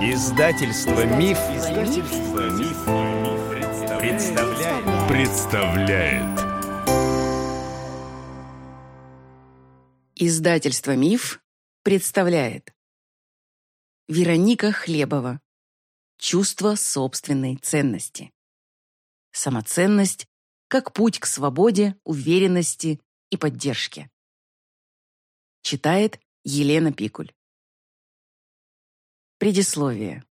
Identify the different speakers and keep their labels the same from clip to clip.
Speaker 1: Издательство Миф, Издательство Миф, представляет. представляет.
Speaker 2: Издательство Миф представляет. Вероника Хлебова. Чувство собственной ценности. Самоценность как путь к свободе, уверенности и поддержке. Читает Елена Пикуль. Предисловие.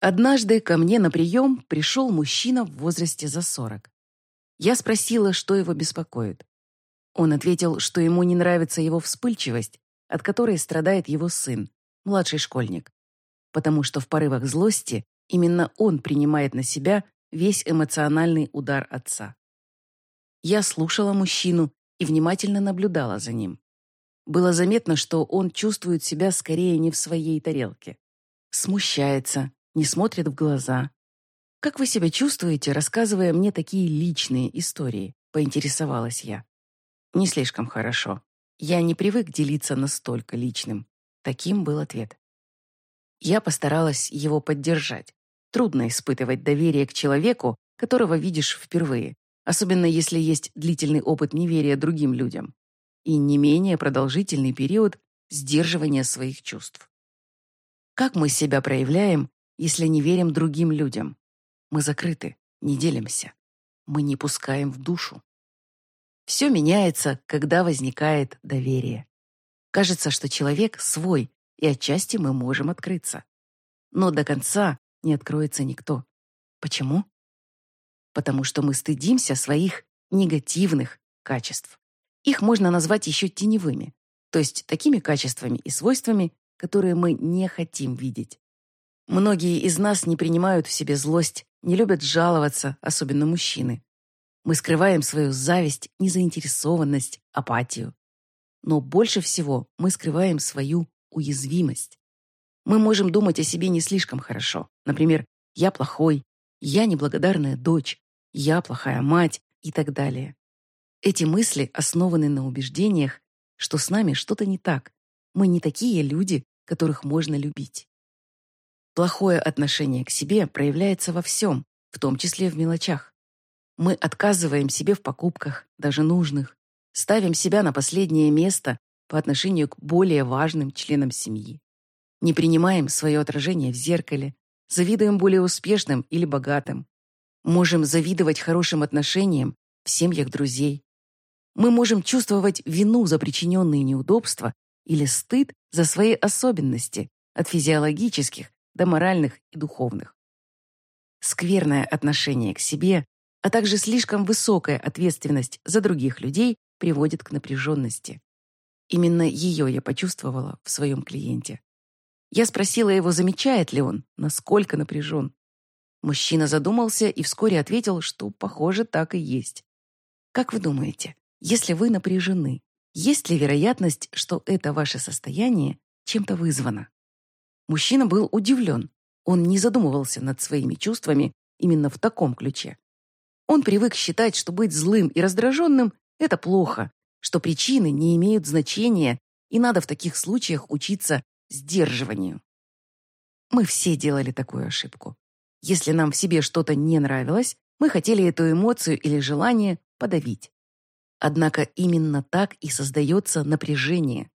Speaker 2: Однажды ко мне на прием пришел мужчина в возрасте за сорок. Я спросила, что его беспокоит. Он ответил, что ему не нравится его вспыльчивость, от которой страдает его сын, младший школьник, потому что в порывах злости именно он принимает на себя весь эмоциональный удар отца. Я слушала мужчину и внимательно наблюдала за ним. Было заметно, что он чувствует себя скорее не в своей тарелке. Смущается, не смотрит в глаза. «Как вы себя чувствуете, рассказывая мне такие личные истории?» — поинтересовалась я. «Не слишком хорошо. Я не привык делиться настолько личным». Таким был ответ. Я постаралась его поддержать. Трудно испытывать доверие к человеку, которого видишь впервые, особенно если есть длительный опыт неверия другим людям и не менее продолжительный период сдерживания своих чувств. Как мы себя проявляем, если не верим другим людям? Мы закрыты, не делимся. Мы не пускаем в душу. Все меняется, когда возникает доверие. Кажется, что человек свой, и отчасти мы можем открыться. Но до конца не откроется никто. Почему? Потому что мы стыдимся своих негативных качеств. Их можно назвать еще теневыми, то есть такими качествами и свойствами, которые мы не хотим видеть. Многие из нас не принимают в себе злость, не любят жаловаться, особенно мужчины. Мы скрываем свою зависть, незаинтересованность, апатию. Но больше всего мы скрываем свою уязвимость. Мы можем думать о себе не слишком хорошо. Например, «я плохой», «я неблагодарная дочь», «я плохая мать» и так далее. Эти мысли основаны на убеждениях, что с нами что-то не так. Мы не такие люди, которых можно любить. Плохое отношение к себе проявляется во всем, в том числе в мелочах. Мы отказываем себе в покупках, даже нужных, ставим себя на последнее место по отношению к более важным членам семьи. Не принимаем свое отражение в зеркале, завидуем более успешным или богатым. Можем завидовать хорошим отношениям в семьях друзей, мы можем чувствовать вину за причиненные неудобства или стыд за свои особенности, от физиологических до моральных и духовных. Скверное отношение к себе, а также слишком высокая ответственность за других людей приводит к напряженности. Именно ее я почувствовала в своем клиенте. Я спросила его, замечает ли он, насколько напряжен. Мужчина задумался и вскоре ответил, что, похоже, так и есть. Как вы думаете, если вы напряжены, есть ли вероятность, что это ваше состояние чем-то вызвано? Мужчина был удивлен. Он не задумывался над своими чувствами именно в таком ключе. Он привык считать, что быть злым и раздраженным – это плохо, что причины не имеют значения, и надо в таких случаях учиться сдерживанию. Мы все делали такую ошибку. Если нам в себе что-то не нравилось, мы хотели эту эмоцию или желание подавить. Однако именно так и создается напряжение.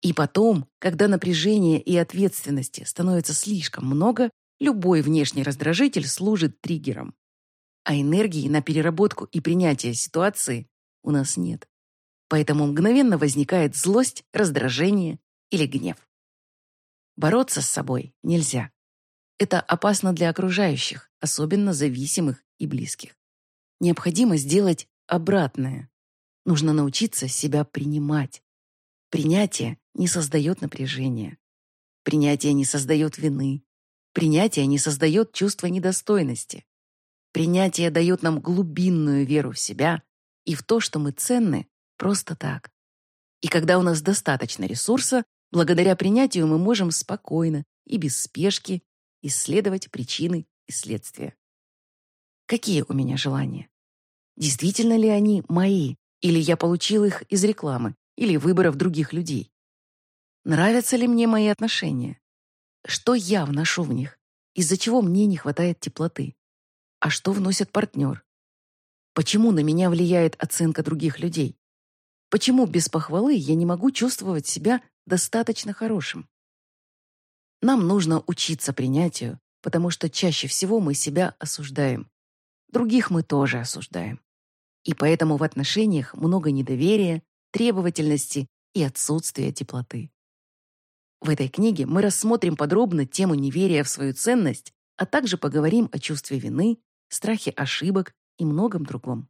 Speaker 2: И потом, когда напряжения и ответственности становится слишком много, любой внешний раздражитель служит триггером. А энергии на переработку и принятие ситуации у нас нет. Поэтому мгновенно возникает злость, раздражение или гнев. Бороться с собой нельзя. Это опасно для окружающих, особенно зависимых и близких. Необходимо сделать обратное. Нужно научиться себя принимать. Принятие не создает напряжения. Принятие не создает вины. Принятие не создает чувства недостойности. Принятие дает нам глубинную веру в себя и в то, что мы ценны просто так. И когда у нас достаточно ресурса, благодаря принятию мы можем спокойно и без спешки исследовать причины и следствия. Какие у меня желания? Действительно ли они мои? Или я получил их из рекламы, или выборов других людей. Нравятся ли мне мои отношения? что я вношу в них, из-за чего мне не хватает теплоты, а что вносит партнер. Почему на меня влияет оценка других людей? Почему без похвалы я не могу чувствовать себя достаточно хорошим? Нам нужно учиться принятию, потому что чаще всего мы себя осуждаем. Других мы тоже осуждаем. И поэтому в отношениях много недоверия, требовательности и отсутствия теплоты. В этой книге мы рассмотрим подробно тему неверия в свою ценность, а также поговорим о чувстве вины, страхе ошибок и многом другом.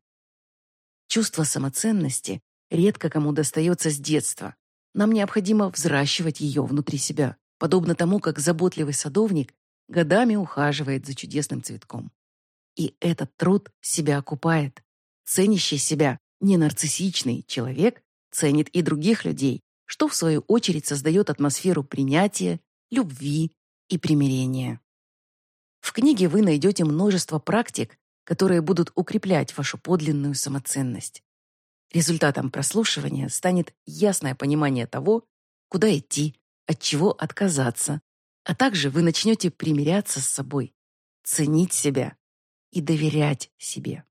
Speaker 2: Чувство самоценности редко кому достается с детства. Нам необходимо взращивать ее внутри себя, подобно тому, как заботливый садовник годами ухаживает за чудесным цветком. И этот труд себя окупает. Ценящий себя, не нарциссичный человек ценит и других людей, что в свою очередь создает атмосферу принятия, любви и примирения. В книге вы найдете множество практик, которые будут укреплять вашу подлинную самоценность. Результатом прослушивания станет ясное понимание того, куда идти, от чего отказаться, а также вы начнете примиряться с собой, ценить себя и доверять себе.